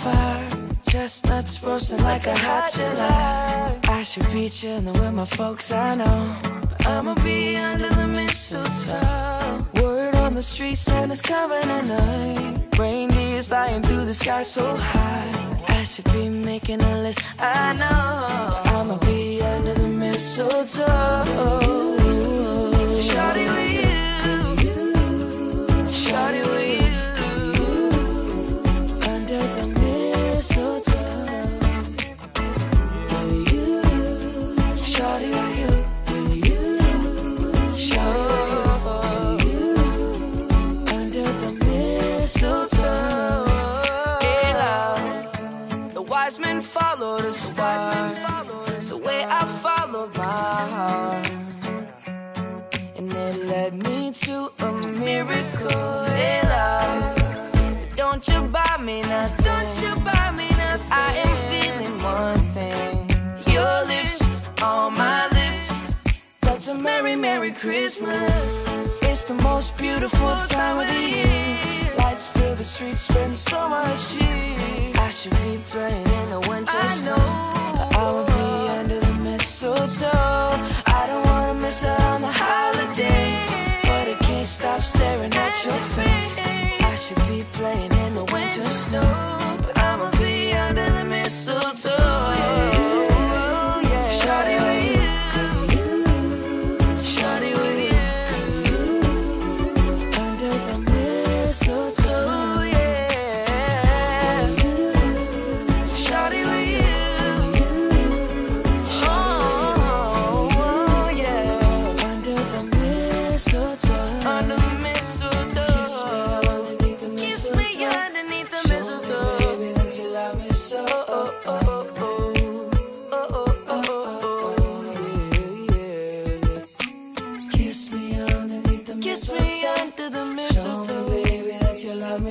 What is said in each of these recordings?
fire. Chestnuts roasting like a hot July. I should be chilling with my folks, I know. But I'ma be under the mistletoe. Word on the street, Santa's coming tonight. Reindeer's flying through the sky so high. I should be making a list, I know. Mistletoe. Hey, love. The wise men follow the star. The way I followed my heart. And it led me to a miracle. Hey, love. Don't you buy me nothing. Don't you buy me nothing. I am feeling one thing. Your lips on my lips. That's a merry, merry Christmas. It's the most beautiful time of the year. Streets, spend so much cheer.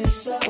so